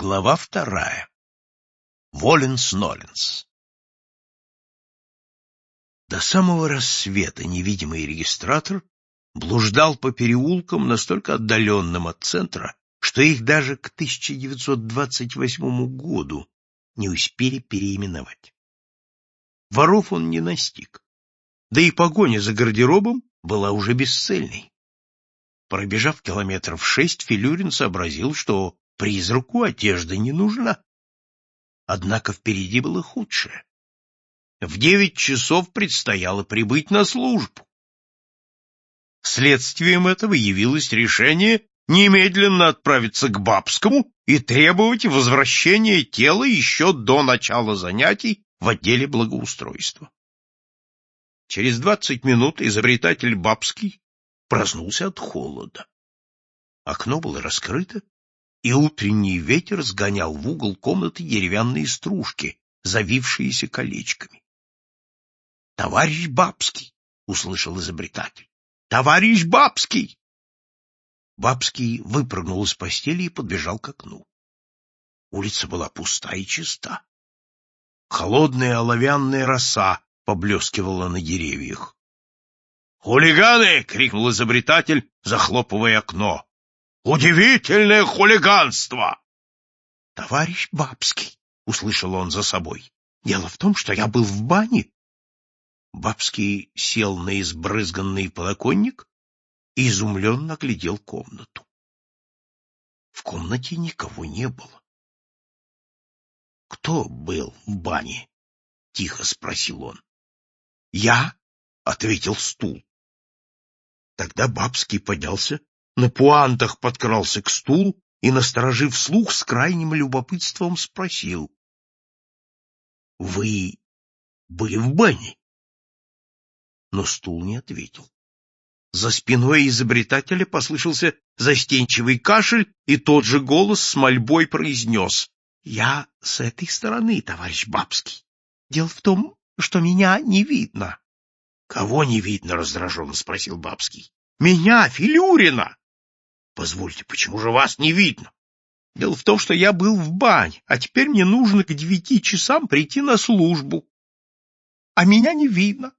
Глава вторая. Воленс-Ноленс. До самого рассвета невидимый регистратор блуждал по переулкам, настолько отдаленным от центра, что их даже к 1928 году не успели переименовать. Воров он не настиг, да и погоня за гардеробом была уже бесцельной. Пробежав километров шесть, Филюрин сообразил, что призраку одежда не нужна. Однако впереди было худшее. В девять часов предстояло прибыть на службу. Следствием этого явилось решение немедленно отправиться к Бабскому и требовать возвращения тела еще до начала занятий в отделе благоустройства. Через двадцать минут изобретатель Бабский проснулся от холода. Окно было раскрыто, и утренний ветер сгонял в угол комнаты деревянные стружки, завившиеся колечками. — Товарищ Бабский! — услышал изобретатель. — Товарищ Бабский! Бабский выпрыгнул из постели и подбежал к окну. Улица была пуста и чиста. Холодная оловянная роса поблескивала на деревьях. «Хулиганы!» — крикнул изобретатель, захлопывая окно. «Удивительное хулиганство!» «Товарищ Бабский!» — услышал он за собой. «Дело в том, что я был в бане». Бабский сел на избрызганный подоконник и изумленно глядел комнату. В комнате никого не было. «Кто был в бане?» — тихо спросил он. «Я?» — ответил стул. Тогда Бабский поднялся, на пуантах подкрался к стулу и, насторожив слух, с крайним любопытством спросил. — Вы были в бане? Но стул не ответил. За спиной изобретателя послышался застенчивый кашель, и тот же голос с мольбой произнес. — Я с этой стороны, товарищ Бабский. Дело в том, что меня не видно. — Кого не видно? — раздраженно спросил Бабский. — Меня, Филюрина! — Позвольте, почему же вас не видно? Дело в том, что я был в бане, а теперь мне нужно к девяти часам прийти на службу. А меня не видно.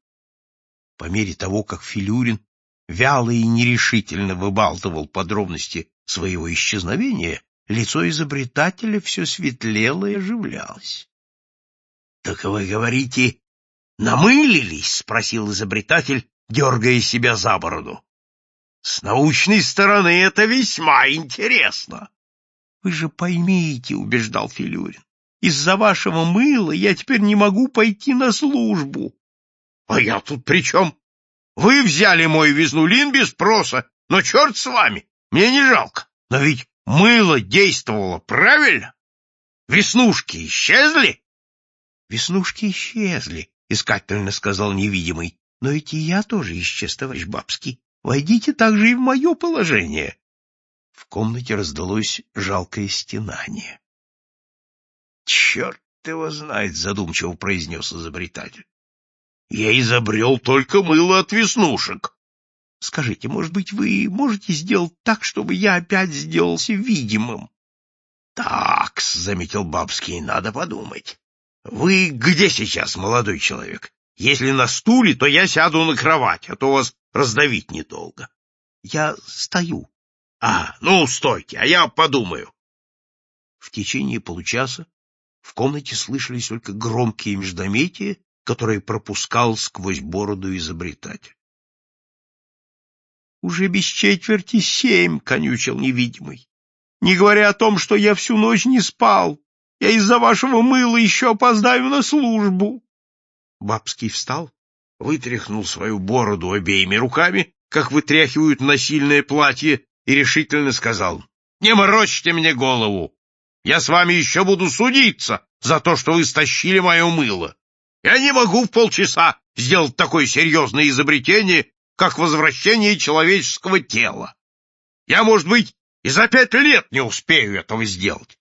По мере того, как Филюрин вяло и нерешительно выбалтывал подробности своего исчезновения, лицо изобретателя все светлело и оживлялось. — Так вы говорите, намылились? — спросил изобретатель, дергая себя за бороду. — С научной стороны это весьма интересно. — Вы же поймите, — убеждал Филюрин, — из-за вашего мыла я теперь не могу пойти на службу. — А я тут при чем? Вы взяли мой визнулин без спроса, но черт с вами, мне не жалко. Но ведь мыло действовало правильно. Веснушки исчезли? — Веснушки исчезли, — искательно сказал невидимый. — Но ведь и я тоже исчез, товарищ Бабский. Войдите также и в мое положение. В комнате раздалось жалкое стенание. — Черт его знает, — задумчиво произнес изобретатель. — Я изобрел только мыло от веснушек. Скажите, может быть, вы можете сделать так, чтобы я опять сделался видимым? — Так, — заметил Бабский, — надо подумать. Вы где сейчас, молодой человек? Если на стуле, то я сяду на кровать, а то вас раздавить недолго. Я стою. А, ну, стойте, а я подумаю. В течение получаса в комнате слышались только громкие междометия, которые пропускал сквозь бороду изобретатель. Уже без четверти семь, — конючил невидимый. Не говоря о том, что я всю ночь не спал. Я из-за вашего мыла еще опоздаю на службу. Бабский встал, вытряхнул свою бороду обеими руками, как вытряхивают насильное платье, и решительно сказал, «Не морочьте мне голову! Я с вами еще буду судиться за то, что вы стащили мое мыло. Я не могу в полчаса сделать такое серьезное изобретение, как возвращение человеческого тела. Я, может быть, и за пять лет не успею этого сделать.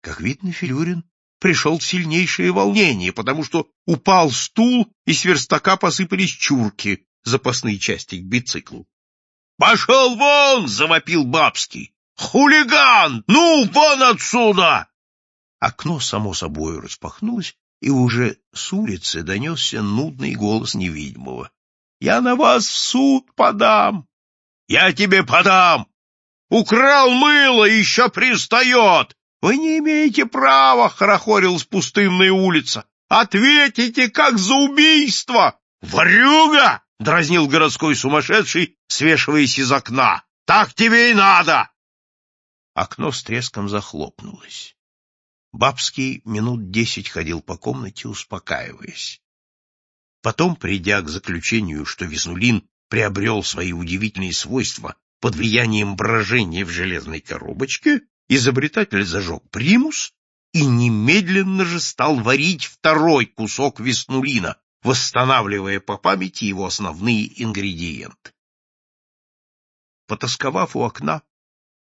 Как видно, Филюрин пришел сильнейшее волнение, потому что упал стул, и с верстака посыпались чурки, запасные части к бициклу. — Пошел вон! — завопил Бабский. Хулиган! Ну, вон отсюда!» Окно само собой распахнулось, и уже с улицы донесся нудный голос невидимого. «Я на вас в суд подам!» «Я тебе подам! Украл мыло, еще пристает! Вы не имеете права!» — хорохорилась пустынная улица. «Ответите, как за убийство!» «Ворюга!» — дразнил городской сумасшедший, свешиваясь из окна. «Так тебе и надо!» Окно с треском захлопнулось. Бабский минут десять ходил по комнате, успокаиваясь. Потом, придя к заключению, что Визулин приобрел свои удивительные свойства под влиянием брожения в железной коробочке, изобретатель зажег примус и немедленно же стал варить второй кусок веснулина, восстанавливая по памяти его основные ингредиенты. Потасковав у окна,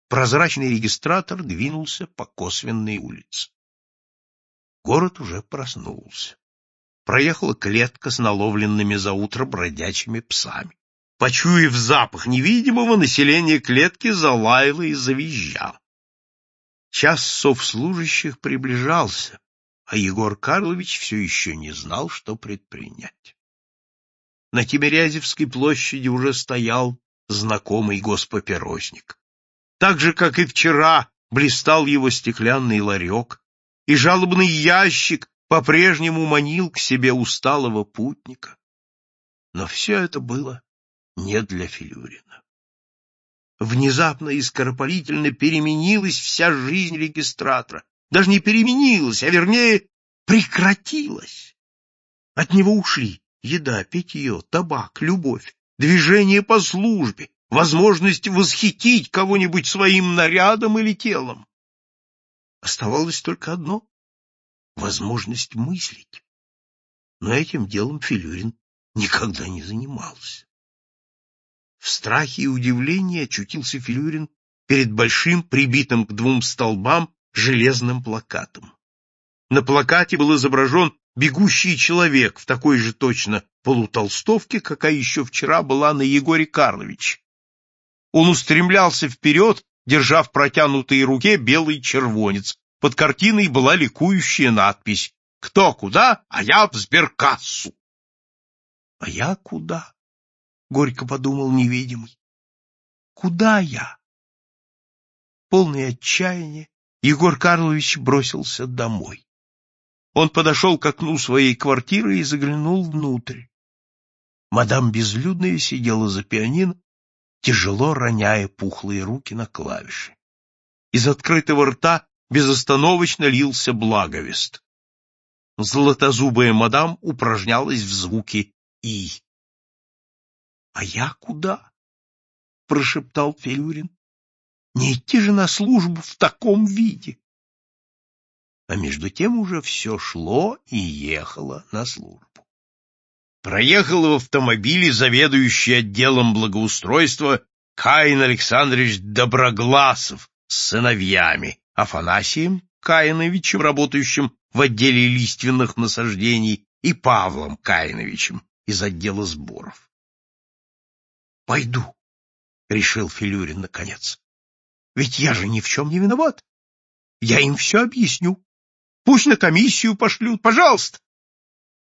прозрачный регистратор двинулся по косвенной улице. Город уже проснулся. Проехала клетка с наловленными за утро бродячими псами. Почуяв запах невидимого, население клетки залаяло и завизжало. Час совслужащих приближался, а Егор Карлович все еще не знал, что предпринять. На Тимирязевской площади уже стоял знакомый госпапиросник. Так же, как и вчера, блистал его стеклянный ларек, и жалобный ящик по-прежнему манил к себе усталого путника. Но все это было не для Филюрина. Внезапно и скоропалительно переменилась вся жизнь регистратора. Даже не переменилась, а вернее прекратилась. От него ушли еда, питье, табак, любовь, движение по службе, возможность восхитить кого-нибудь своим нарядом или телом. Оставалось только одно — возможность мыслить. Но этим делом Филюрин никогда не занимался. В страхе и удивлении очутился Филюрин перед большим, прибитым к двум столбам, железным плакатом. На плакате был изображен бегущий человек в такой же точно полутолстовке, какая еще вчера была на Егоре Карловиче. Он устремлялся вперед, держа в протянутой руке белый червонец. Под картиной была ликующая надпись «Кто куда, а я в сберкассу». «А я куда?» — горько подумал невидимый. «Куда я?» Полное отчаяние, Егор Карлович бросился домой. Он подошел к окну своей квартиры и заглянул внутрь. Мадам Безлюдная сидела за пианино тяжело роняя пухлые руки на клавиши. Из открытого рта безостановочно лился благовест. Золотозубая мадам упражнялась в звуке «и». — А я куда? — прошептал Филюрин. — Не идти же на службу в таком виде. А между тем уже все шло и ехало на службу проехал в автомобиле заведующий отделом благоустройства Каин Александрович Доброгласов с сыновьями, Афанасием Каиновичем, работающим в отделе лиственных насаждений, и Павлом Каиновичем из отдела сборов. — Пойду, — решил Филюрин наконец. — Ведь я же ни в чем не виноват. Я им все объясню. Пусть на комиссию пошлют, пожалуйста.